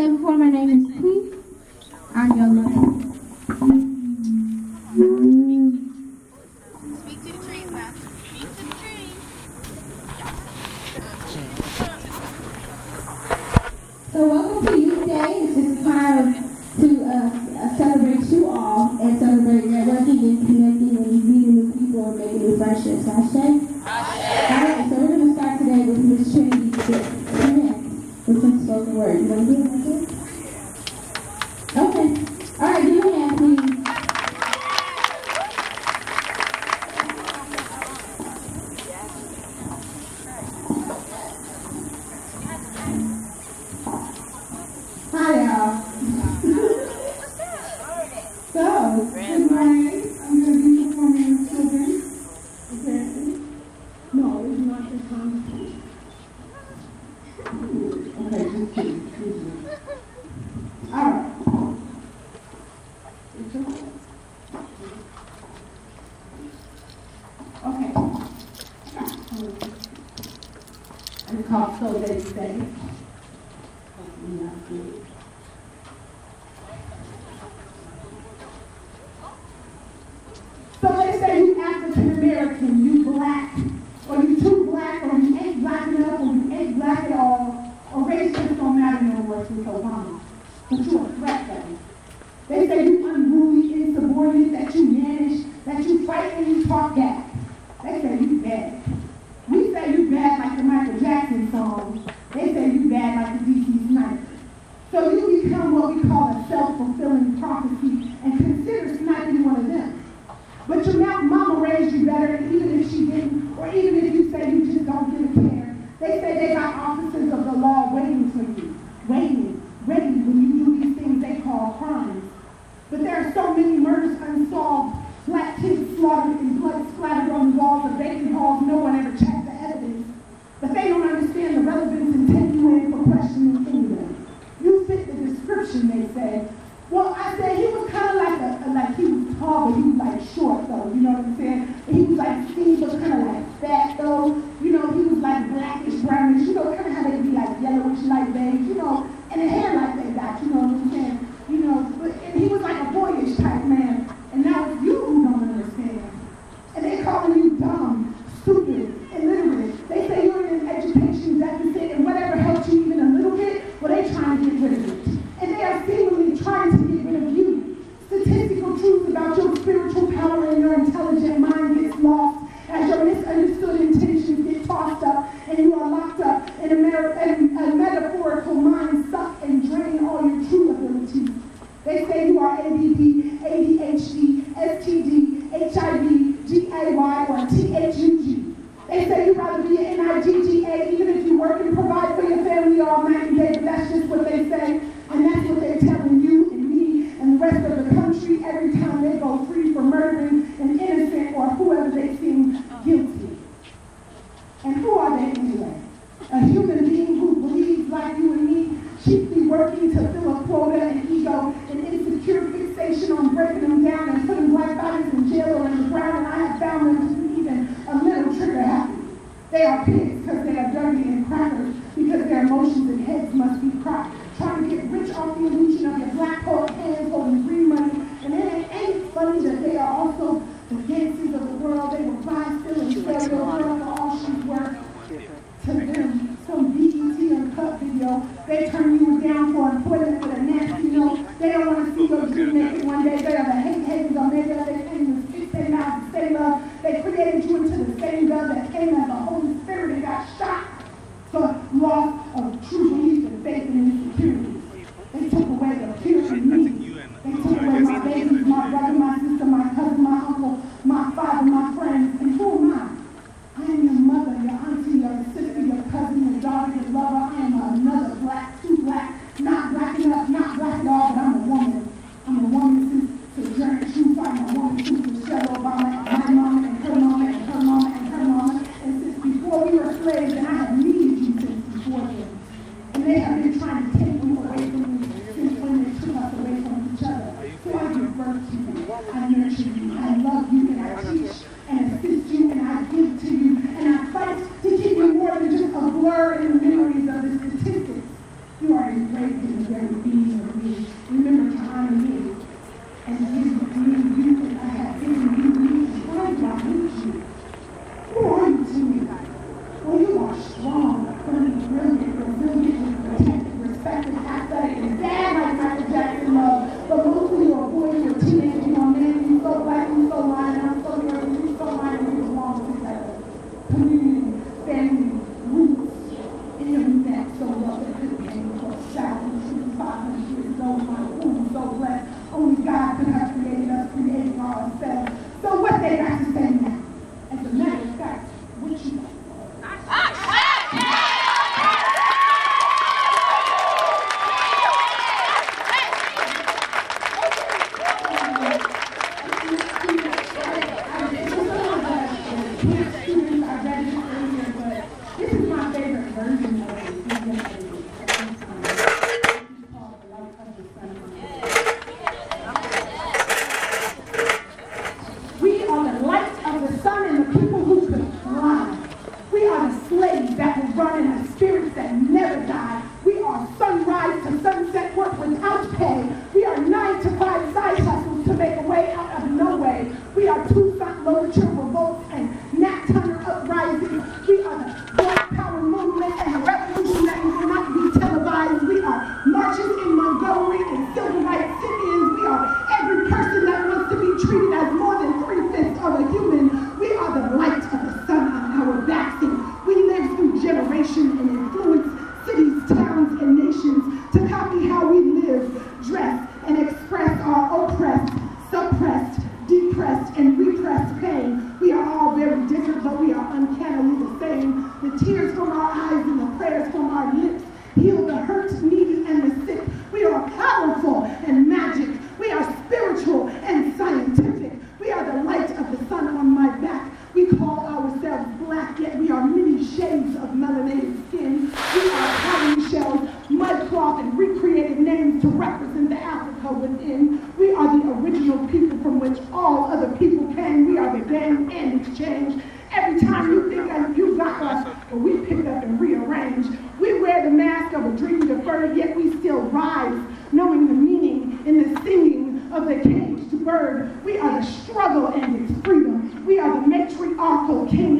said before, my name is P. I'm your love. Speak to the trees now. Speak to the trees. So welcome to Youth Day. It's just time to uh, uh, celebrate you all and celebrate networking and connecting and meeting new people and making new friendships. Hashtag? Alright, so we're going to start today with Miss Trinity Smith with some spoken word. You want to do it? Miss? Okay. Alright, give me a hand, please. Hi, y'all. so, good morning. I'm going to be performing with children. Okay. No, it's not this time. Okay, just kidding. Just kidding. All right. It's okay. Okay. And call so came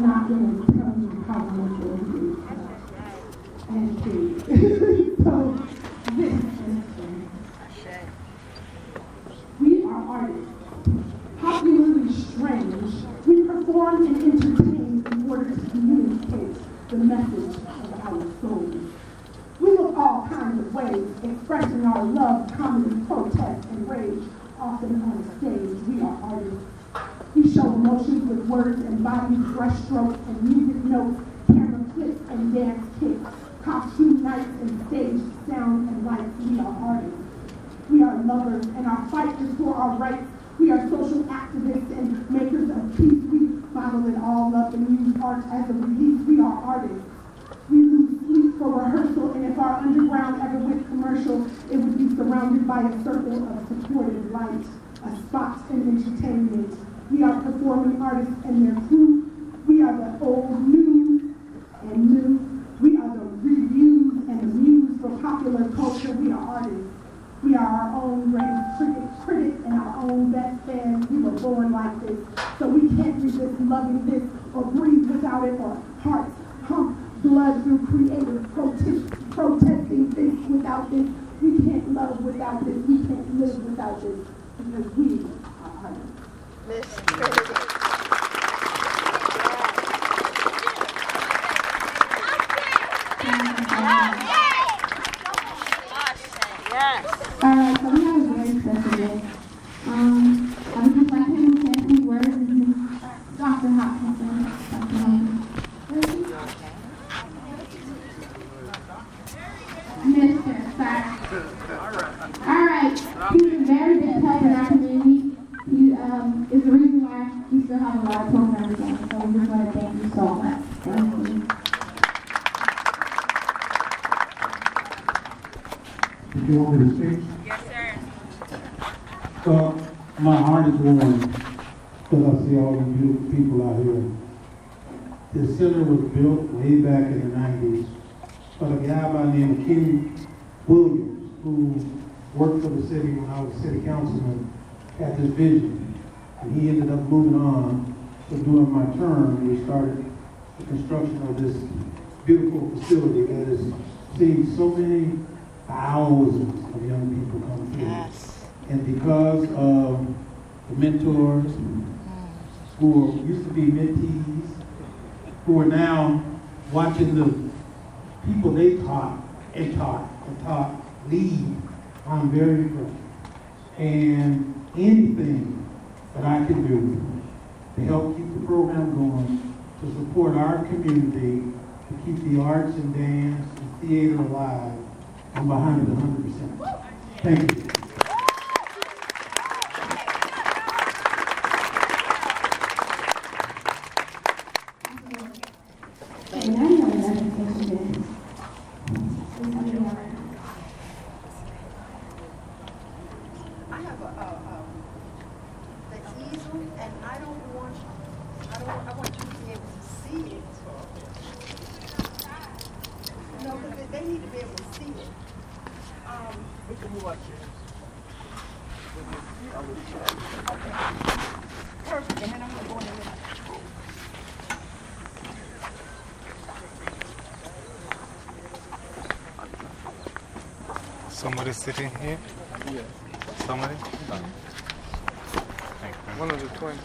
not going to tell you how. And so, this is We are artists. Popularly strange, we perform and entertain in order to communicate the message of our souls. We look all kinds of ways, expressing our love, comedy, protest, and rage, often on stage words and body brushstrokes and music notes, camera clips and dance kicks, costume nights and stage sound and light. We are artists. We are lovers, and our fight is for our rights artists and their crew. We are the old news and new. We are the reviews and the muse for popular culture. We are artists. We are our own greatest critics, and our own best fans. We were born like this, so we can't resist loving this or breathe without it or hearts pump blood through creators, protest, protesting this without this. We can't love without this. We can't live without this because we are artists. Miss Yeah. Because I see all the beautiful people out here. This center was built way back in the nineties by a guy by the name of Kenny Williams, who worked for the city when I was city councilman, had this vision. And he ended up moving on, so during my term, we started the construction of this beautiful facility that has seen so many thousands of young people come through. Yes. And because of the mentors who used to be mentees, who are now watching the people they taught and taught and taught lead, I'm very impressed. And anything that I can do to help keep the program going, to support our community, to keep the arts and dance and theater alive, I'm behind it hundred percent. Thank you. And I know another question is. I have a, a, um, the easel, and I don't want, I don't, I want you to be able to see it. No, but they, they need to be able to see it. Um. We can move our chairs. Okay. Perfect, and then I'm gonna go in a minute. Somebody sitting here? Yeah. Somebody? One of the twins.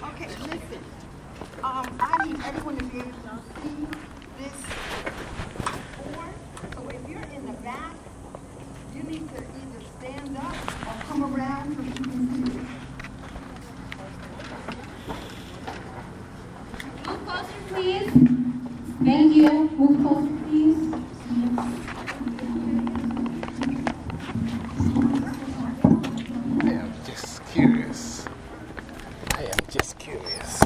Okay, listen, um, I need everyone to be able to see this board. So if you're in the back, you need to either stand up or come around so you can see it. Move closer, please. Thank you. Move closer, please. I am just curious. I am just curious.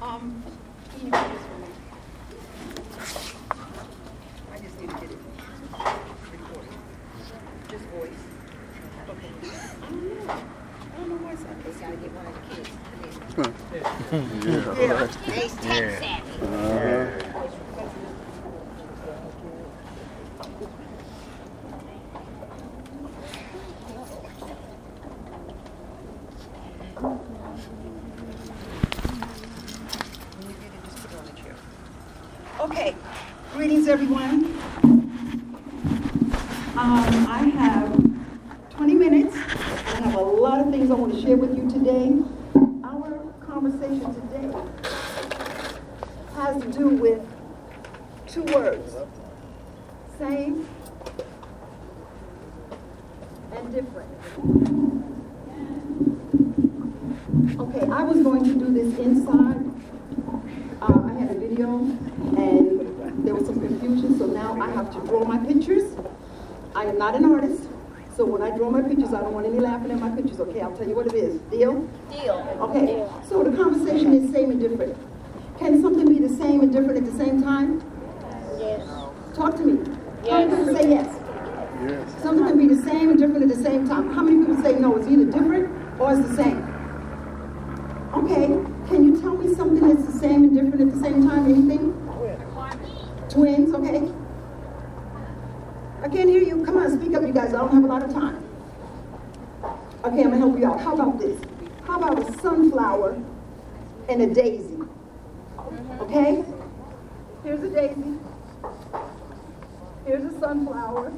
Um, can you do this for me? I just need to get it recorded. Just voice. Okay. I don't know. I don't know why it's like this. Gotta get one of Yeah. He's tech savvy. Uh, When you get it, just put it on the chair. Okay, greetings, everyone. Um, I have 20 minutes. I have a lot of things I want to share with you today. Our conversation today has to do with two words. Same and different. Okay, I was going to do this inside. Uh, I had a video and there was some confusion, so now I have to draw my pictures. I am not an artist, so when I draw my pictures, I don't want any laughing at my pictures, okay? I'll tell you what it is. Deal? Deal. Okay, so the conversation is same and different. Can something be the same and different at the same time? Yes. Talk to me. How many people say yes? Yes. Something can be the same and different at the same time. How many people say no, it's either different or it's the same? Okay, can you tell me something that's the same and different at the same time? Anything? Twins. Twins, okay. I can't hear you. Come on, speak up, you guys. I don't have a lot of time. Okay, I'm gonna help you out. How about this? How about a sunflower and a daisy? Mm-hmm. Okay? Here's a daisy. Here's a sunflower.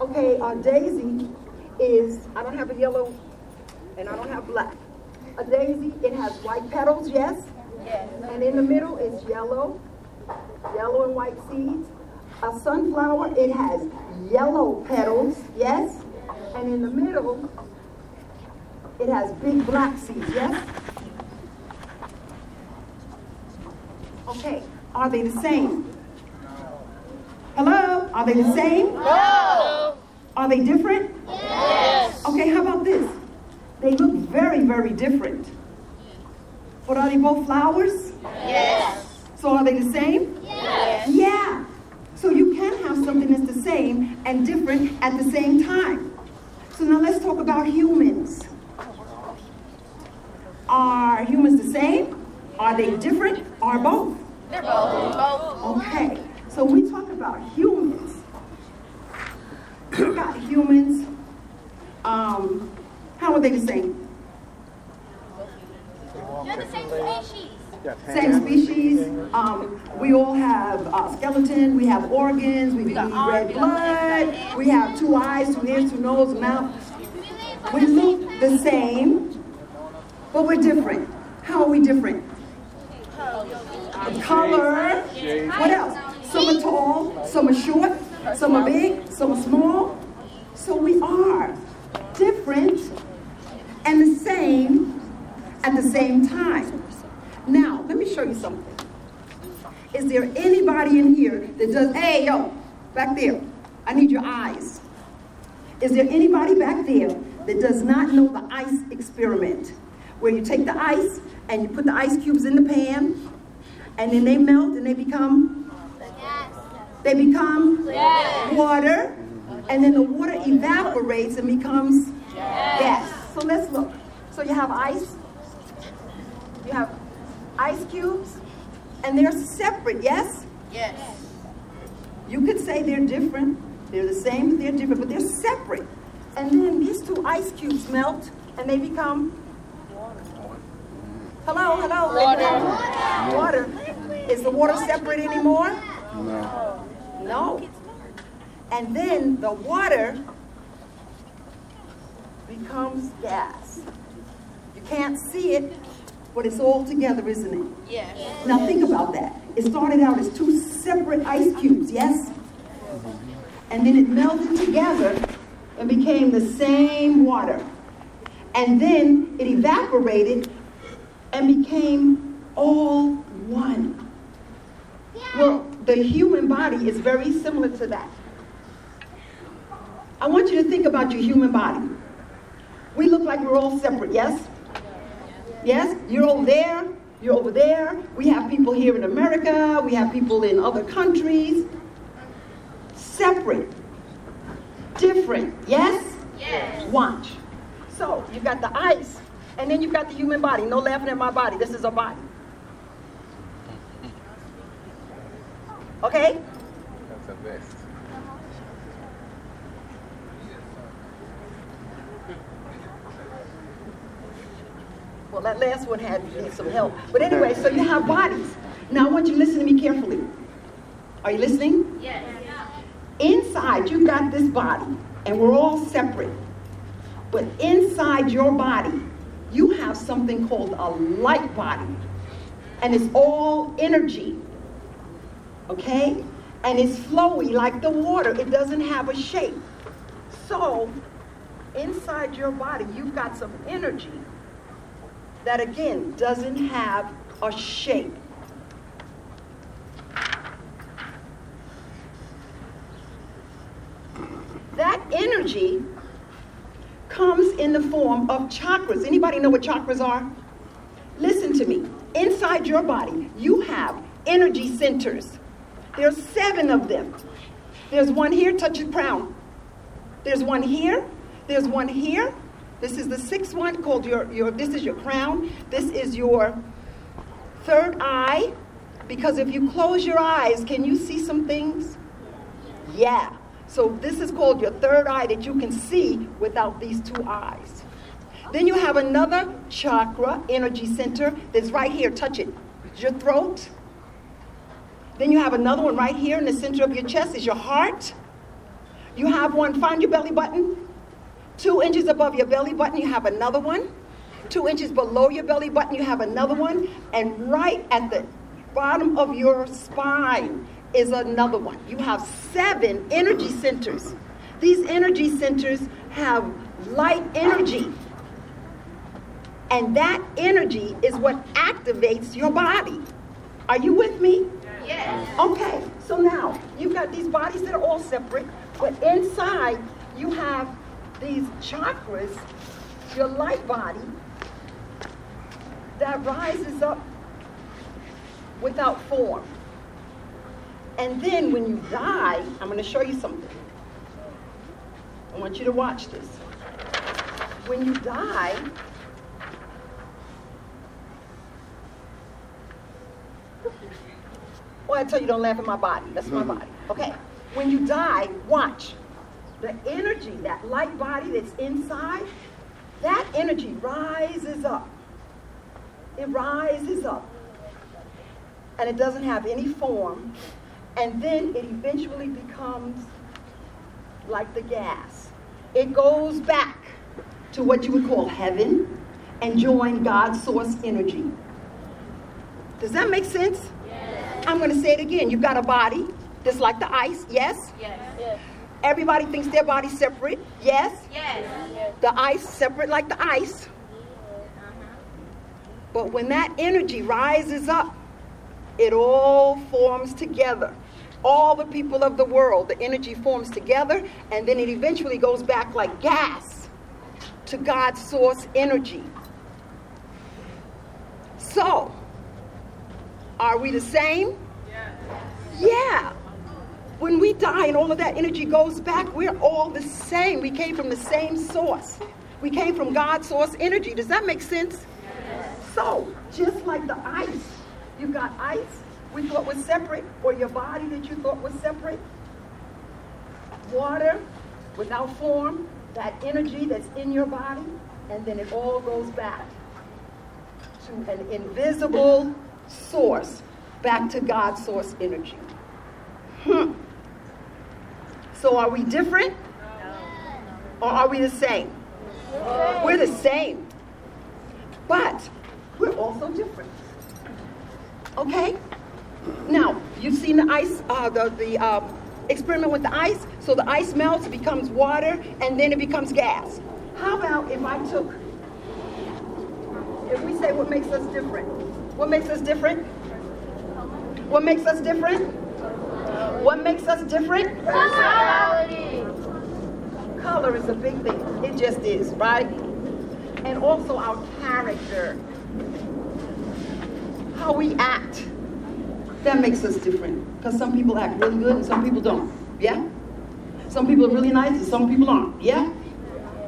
Okay, a daisy is, I don't have a yellow and I don't have black. A daisy, it has white petals, yes? Yes. And in the middle is yellow, yellow and white seeds. A sunflower, it has yellow petals, yes? And in the middle, it has big black seeds, yes? Okay, are they the same? Hello? Are they the same? No. Are they different? Yes. Okay, how about this? They look very, very different. But are they both flowers? Yes. So are they the same? Yes. Yeah. So you can have something that's the same and different at the same time. So now let's talk about humans. Are humans the same? Are they different? Are both? They're both. Both. Okay. So we talk about humans. You got humans. Um, how are they the same? They're the same species. Same species. Um, we all have uh, skeleton. We have organs. We need red blood. We have two eyes, two ears, two nose, a mouth. We look the same, but we're different. How are we different? Color. What else? Some are tall, some are short, some are big, some are small. So we are different and the same at the same time. Now, let me show you something. Is there anybody in here that does, hey, yo, back there, I need your eyes. Is there anybody back there that does not know the ice experiment? Where you take the ice and you put the ice cubes in the pan, and then they melt and they become, Yes. they become Yes. water, and then the water evaporates and becomes gas. So let's look. So you have ice, you have ice cubes, and they're separate, yes? Yes. You could say they're different. They're the same, but they're different, but they're separate. And then these two ice cubes melt and they become water. Hello, hello. they become Water. Is the water separate anymore? No. No. And then the water becomes gas. You can't see it, but it's all together, isn't it? Yes. Now think about that. It started out as two separate ice cubes, yes? And then it melted together and became the same water. And then it evaporated and became all one. Well, the human body is very similar to that. I want you to think about your human body. We look like we're all separate, yes? Yes? You're over there, you're over there. We have people here in America, we have people in other countries. Separate, different, yes? Yes. Watch. So, you've got the ice, and then you've got the human body. No laughing at my body. This is a body. Okay? That's the best. Well, that last one had needed some help. But anyway, so you have bodies. Now I want you to listen to me carefully. Are you listening? Yes. Inside, you've got this body, and we're all separate. But inside your body, you have something called a light body. And it's all energy. Okay? And it's flowy like the water, it doesn't have a shape. So, inside your body, you've got some energy that, again, doesn't have a shape. That energy comes in the form of chakras. Anybody know what chakras are? Listen to me. Inside your body, you have energy centers. There's seven of them. There's one here, touch your crown. There's one here. There's one here. This is the sixth one called your, your this is your crown. This is your third eye. Because if you close your eyes, can you see some things? Yeah. So this is called your third eye that you can see without these two eyes. Then you have another chakra, energy center, that's right here. Touch it. It's your throat. Then you have another one right here in the center of your chest is your heart. You have one, find your belly button. Two inches above your belly button, you have another one. Two inches below your belly button, you have another one. And right at the bottom of your spine is another one. You have seven energy centers. These energy centers have light energy. And that energy is what activates your body. Are you with me? Yes. Okay, so now you've got these bodies that are all separate, but inside you have these chakras, your light body, that rises up without form. And then when you die, I'm going to show you something. I want you to watch this. When you die, Well, I tell you, don't laugh at my body. That's my mm-hmm. body. Okay. When you die, watch. The energy, that light body that's inside, that energy rises up. It rises up. And it doesn't have any form. And then it eventually becomes like the gas. It goes back to what you would call heaven and join God's source energy. Does that make sense? I'm going to say it again. You've got a body that's like the ice, yes? Yes. Yes. Everybody thinks their body's separate, yes? Yes. The ice separate like the ice. But when that energy rises up, it all forms together. All the people of the world, the energy forms together, and then it eventually goes back like gas to God's source energy. So, are we the same? Yeah. When we die and all of that energy goes back, we're all the same. We came from the same source. We came from God's source energy. Does that make sense? So, just like the ice, you've got ice we thought was separate, or your body that you thought was separate. Water without form, that energy that's in your body, and then it all goes back to an invisible source, back to God's source energy. Hmm. So are we different? Or are we the same? We're the same. But we're also different. Okay? Now, you've seen the ice, uh, the, the um, experiment with the ice. So the ice melts, becomes water, and then it becomes gas. How about if I took, if we say what makes us different? What makes us different? What makes us different? What makes us different? Personality. Color is a big thing. It just is, right? And also our character. How we act. That makes us different. Because some people act really good and some people don't. Yeah? Some people are really nice and some people aren't. Yeah?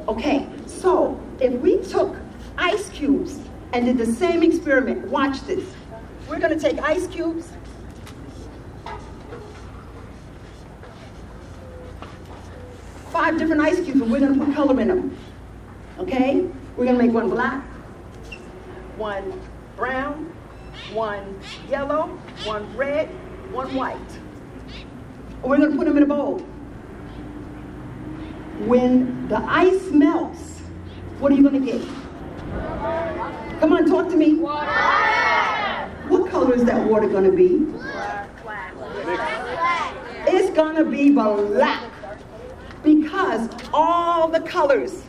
Okay, so if we took ice cubes and did the same experiment, watch this. We're going to take ice cubes. Five different ice cubes, and we're going to put color in them. Okay? We're going to make one black, one brown, one yellow, one red, one white. And we're going to put them in a bowl. When the ice melts, what are you going to get? Come on, talk to me. What color is that water going to be? Black. It's going to be black. Because all the colors,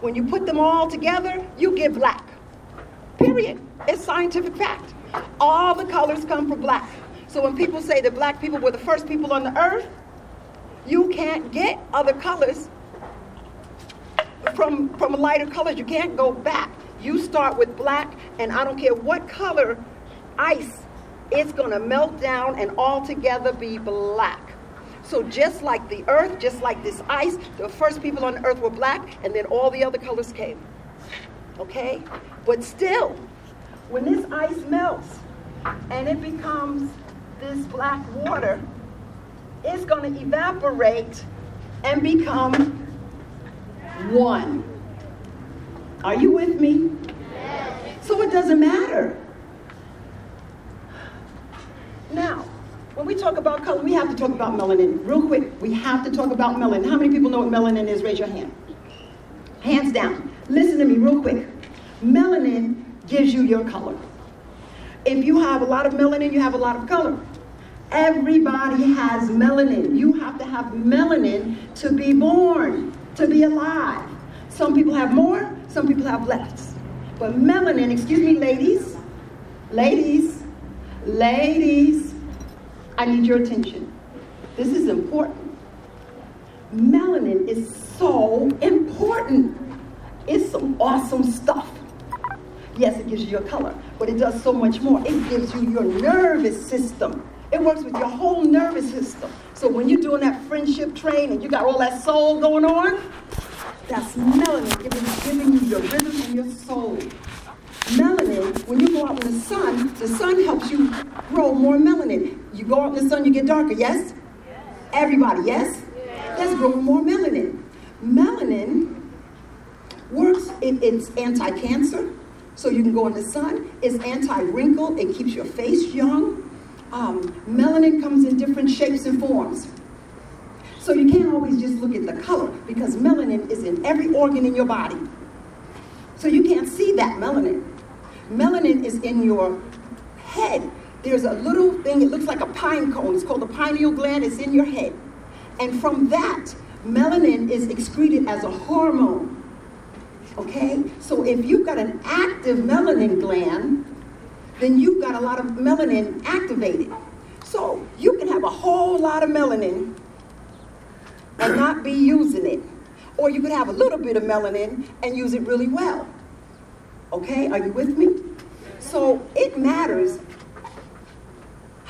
when you put them all together, you get black. Period. It's scientific fact. All the colors come from black. So when people say that black people were the first people on the earth, you can't get other colors from, from lighter colors. You can't go back. You start with black, and I don't care what color ice, it's going to melt down and all together be black. So just like the earth, just like this ice, the first people on earth were black, and then all the other colors came. Okay? But still, when this ice melts and it becomes this black water, it's going to evaporate and become one. Are you with me? So it doesn't matter. Now, when we talk about color, we have to talk about melanin. Real quick, we have to talk about melanin. How many people know what melanin is? Raise your hand. Hands down. Listen to me real quick. Melanin gives you your color. If you have a lot of melanin, you have a lot of color. Everybody has melanin. You have to have melanin to be born, to be alive. Some people have more, some people have less. But melanin, excuse me, ladies, ladies, ladies, I need your attention. This is important. Melanin is so important. It's some awesome stuff. Yes, it gives you your color, but it does so much more. It gives you your nervous system. It works with your whole nervous system. So when you're doing that friendship train and you got all that soul going on, that's melanin giving, giving you your rhythm and your soul. Melanin, when you go out in the sun, the sun helps you grow more melanin. You go out in the sun, you get darker, yes? Everybody, yes? That's growing more melanin. Melanin works, it, it's anti cancer, so you can go in the sun. It's anti wrinkle, it keeps your face young. Um, melanin comes in different shapes and forms. So you can't always just look at the color because melanin is in every organ in your body. So you can't see that melanin. Melanin is in your head. There's a little thing, it looks like a pine cone. It's called the pineal gland. It's in your head. And from that, melanin is excreted as a hormone. Okay? So if you've got an active melanin gland, then you've got a lot of melanin activated. So you can have a whole lot of melanin and not be using it. Or you could have a little bit of melanin and use it really well. Okay, are you with me? So it matters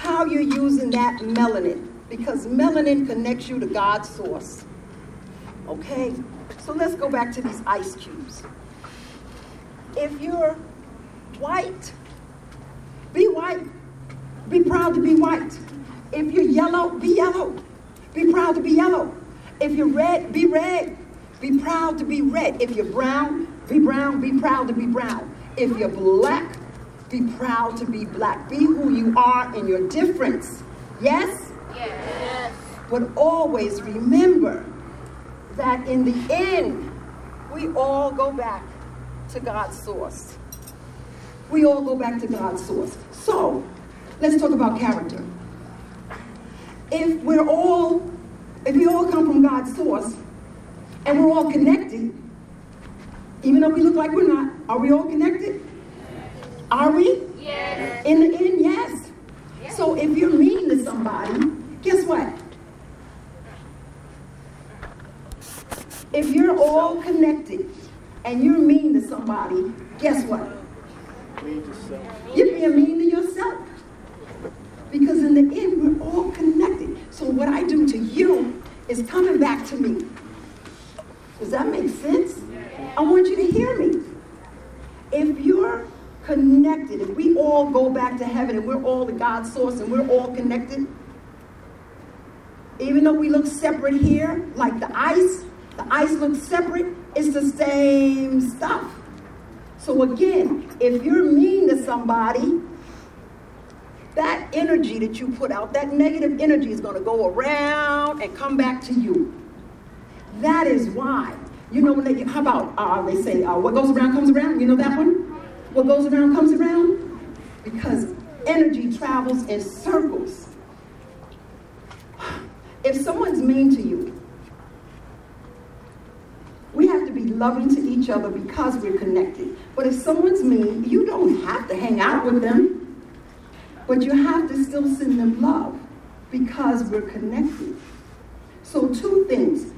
how you're using that melanin because melanin connects you to God's source. Okay, so let's go back to these ice cubes. If you're white, be white. Be proud to be white. If you're yellow, be yellow. Be proud to be yellow. If you're red, be red. Be proud to be red. If you're brown, be brown. Be proud to be brown. If you're black, be proud to be black. Be who you are in your difference. Yes? Yes. But always remember that in the end, we all go back to God's source. We all go back to God's source. So, let's talk about character. If we're all, if we all come from God's source, and we're all connected, even though we look like we're not, are we all connected? Are we? Yes. In the end, yes. So if you're mean to somebody, guess what? If you're all connected and you're mean to somebody, guess what? You're being mean to yourself. Because in the end, we're all connected. So what I do to you is coming back to me. Does that make sense? I want you to hear me. If you're connected, if we all go back to heaven and we're all the God source and we're all connected, even though we look separate here, like the ice, the ice looks separate, it's the same stuff. So again, if you're mean to somebody, that energy that you put out, that negative energy is going to go around and come back to you. That is why. You know when they how about uh, they say uh, what goes around comes around. You know that one? What goes around comes around because energy travels in circles. If someone's mean to you, we have to be loving to each other because we're connected. But if someone's mean, you don't have to hang out with them, but you have to still send them love because we're connected. So, two things.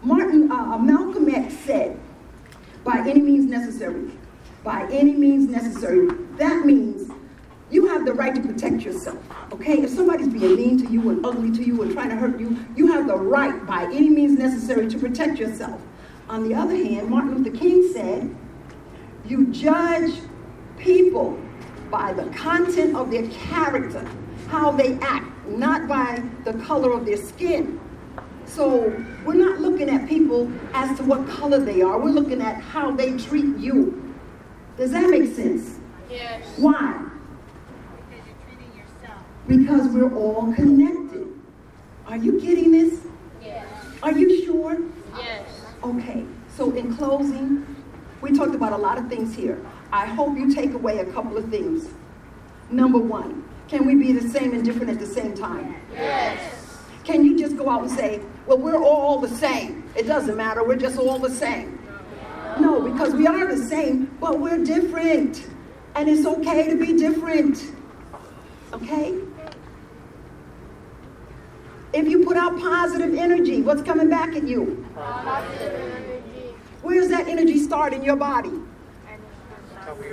Martin uh, Malcolm X said, by any means necessary. By any means necessary. That means you have the right to protect yourself. Okay? If somebody's being mean to you and ugly to you and trying to hurt you, you have the right, by any means necessary, to protect yourself. On the other hand, Martin Luther King said, you judge people by the content of their character, how they act, not by the color of their skin. So we're not looking at people as to what color they are. We're looking at how they treat you. Does that make sense? Yes. Why? Because we're all connected. Are you getting this? Yes. Are you sure? Yes. Okay, so in closing, we talked about a lot of things here. I hope you take away a couple of things. Number one, can we be the same and different at the same time? Yes. Can you just go out and say, well, we're all the same? It doesn't matter, we're just all the same. Because we are the same, but we're different. And it's okay to be different. Okay? If you put out positive energy, what's coming back at you? Positive energy. Where's that energy start in your body?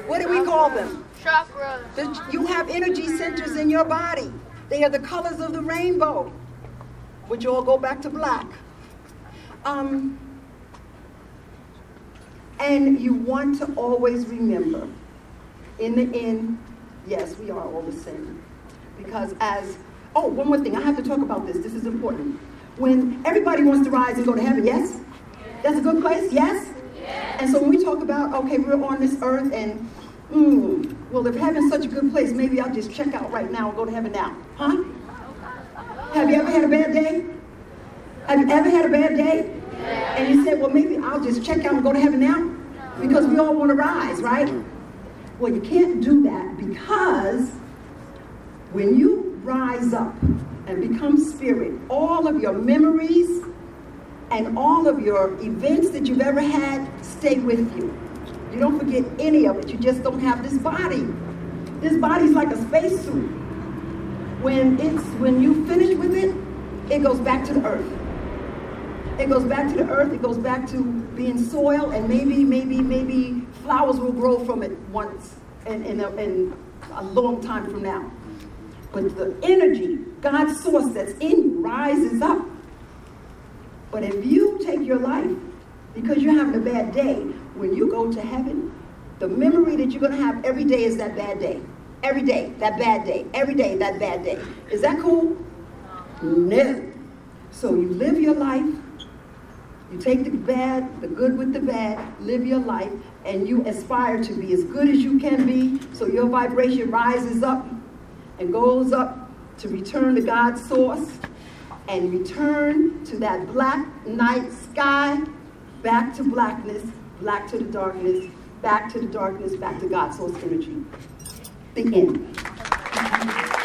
What do we call them? Chakras. The- you have energy centers in your body. They are the colors of the rainbow, which all go back to black. Um, and you want to always remember, in the end, yes, we are all the same. Because as, oh, one more thing, I have to talk about this. This is important. When everybody wants to rise and go to heaven, yes? That's a good place, yes? And so when we talk about, okay, we're on this earth and, mm, well, if heaven's such a good place, maybe I'll just check out right now and go to heaven now. Huh? Have you ever had a bad day? Have you ever had a bad day? And you said, well, maybe I'll just check out and go to heaven now? Because we all want to rise, right? Well, you can't do that because when you rise up and become spirit, all of your memories and all of your events that you've ever had stay with you. You don't forget any of it. You just don't have this body. This body's like a spacesuit. When it's when you finish with it, it goes back to the earth. It goes back to the earth. It goes back to being soil, and maybe, maybe, maybe flowers will grow from it once in, in, a, in a long time from now. But the energy, God's source that's in you, rises up. But if you take your life because you're having a bad day, when you go to heaven, the memory that you're going to have every day is that bad day. Every day, that bad day. Every day, that bad day. Is that cool? No. So you live your life. You take the bad, the good with the bad, live your life, and you aspire to be as good as you can be so your vibration rises up and goes up to return to God's source and return to that black night sky, back to blackness, back to the darkness, back to the darkness, back to God's source energy. The end.